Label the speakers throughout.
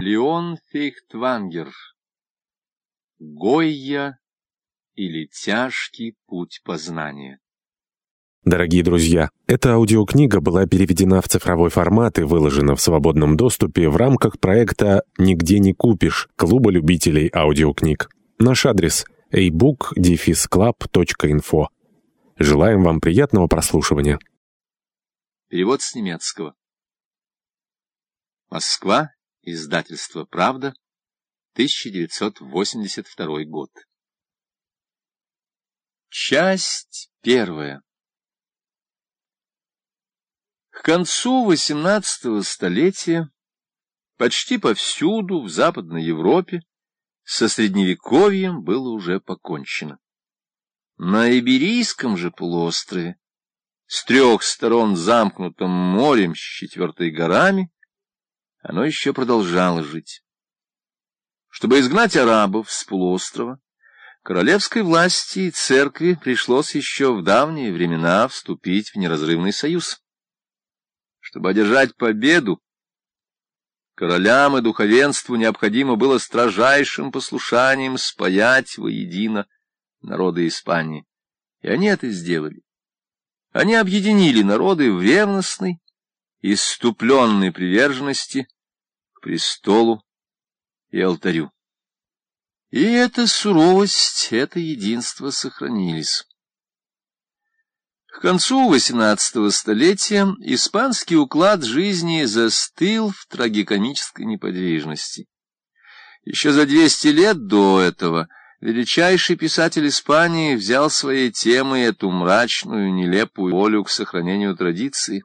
Speaker 1: Леон Фейхтвангер. Гойя или тяжкий путь познания.
Speaker 2: Дорогие друзья, эта аудиокнига была переведена в цифровой формат и выложена в свободном доступе в рамках проекта «Нигде не купишь» Клуба любителей аудиокниг. Наш адрес – ebook-club.info. Желаем вам приятного прослушивания.
Speaker 1: Перевод с немецкого. Москва. Издательство «Правда», 1982 год. Часть первая. К концу XVIII столетия почти повсюду в Западной Европе со Средневековьем было уже покончено. На Иберийском же полуострове, с трех сторон замкнутым морем с четвертой горами, оно еще продолжало жить. Чтобы изгнать арабов с полуострова, королевской власти и церкви пришлось еще в давние времена вступить в неразрывный союз. Чтобы одержать победу, королям и духовенству необходимо было строжайшим послушанием спаять воедино народы Испании. И они это сделали. Они объединили народы в ревностной, иступленной приверженности к престолу и алтарю. И эта суровость, это единство сохранились. К концу XVIII столетия испанский уклад жизни застыл в трагикомической неподвижности. Еще за 200 лет до этого величайший писатель Испании взял своей темой эту мрачную, нелепую волю к сохранению традиции.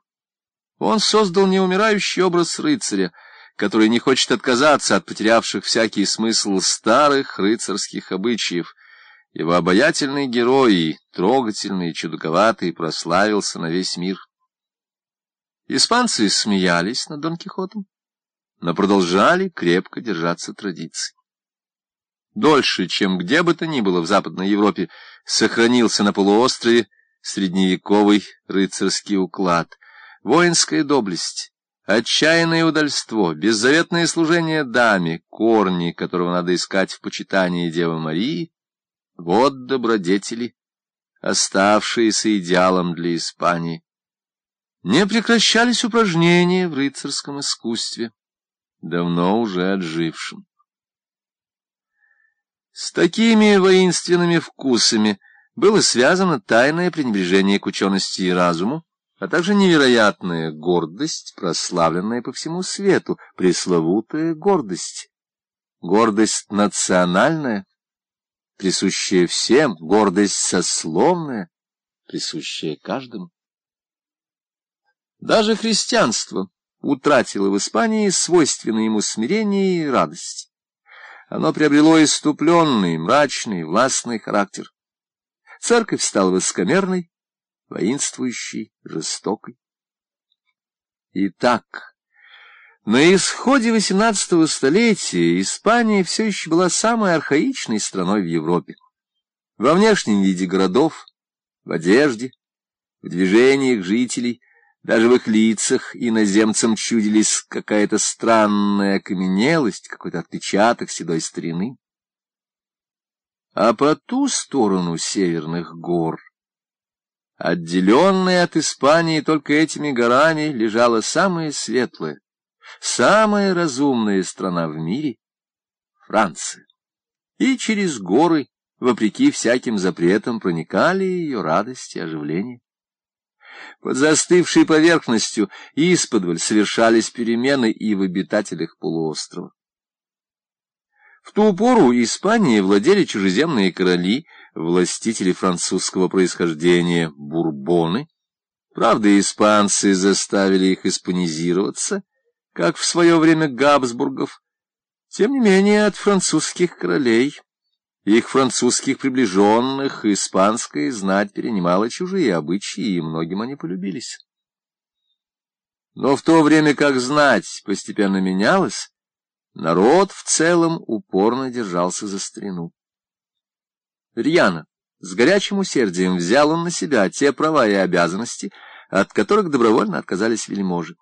Speaker 1: Он создал неумирающий образ рыцаря, который не хочет отказаться от потерявших всякий смысл старых рыцарских обычаев. Его обаятельный герой, трогательный и чудаковатый, прославился на весь мир. Испанцы смеялись над Дон Кихотом, но продолжали крепко держаться традиций. Дольше, чем где бы то ни было в Западной Европе, сохранился на полуострове средневековый рыцарский уклад — Воинская доблесть, отчаянное удальство, беззаветное служение даме, корни, которого надо искать в почитании Девы Марии, вот добродетели, оставшиеся идеалом для Испании. Не прекращались упражнения в рыцарском искусстве, давно уже отжившим. С такими воинственными вкусами было связано тайное пренебрежение к учености и разуму, а также невероятная гордость, прославленная по всему свету, пресловутая гордость. Гордость национальная, присущая всем, гордость сословная, присущая каждому. Даже христианство утратило в Испании свойственное ему смирение и радость. Оно приобрело иступленный, мрачный, властный характер. Церковь стала высокомерной, воинствующей, жестокой. Итак, на исходе XVIII столетия Испания все еще была самой архаичной страной в Европе. Во внешнем виде городов, в одежде, в движениях жителей, даже в их лицах иноземцам чудились какая-то странная окаменелость, какой-то отпечаток седой старины. А по ту сторону северных гор Отделенная от Испании только этими горами лежала самая светлая, самая разумная страна в мире — Франция. И через горы, вопреки всяким запретам, проникали ее радость и оживление. Под застывшей поверхностью исподволь совершались перемены и в обитателях полуострова. В ту пору Испанией владели чужеземные короли, властители французского происхождения, бурбоны. Правда, испанцы заставили их испанизироваться, как в свое время Габсбургов. Тем не менее, от французских королей, их французских приближенных, испанская знать перенимала чужие обычаи, и многим они полюбились. Но в то время как знать постепенно менялась, Народ в целом упорно держался за старину. Рьяно, с горячим усердием взял он на себя те права и обязанности, от которых добровольно отказались вельможи.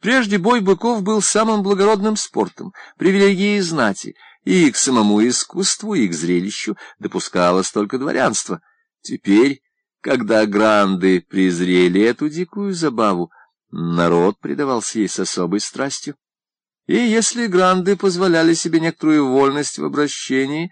Speaker 1: Прежде бой быков был самым благородным спортом, привилегией знати, и к самому искусству, и к зрелищу допускалось только дворянство. Теперь, когда гранды презрели эту дикую забаву, народ предавался ей с особой страстью. И если гранды позволяли себе некоторую вольность в обращении,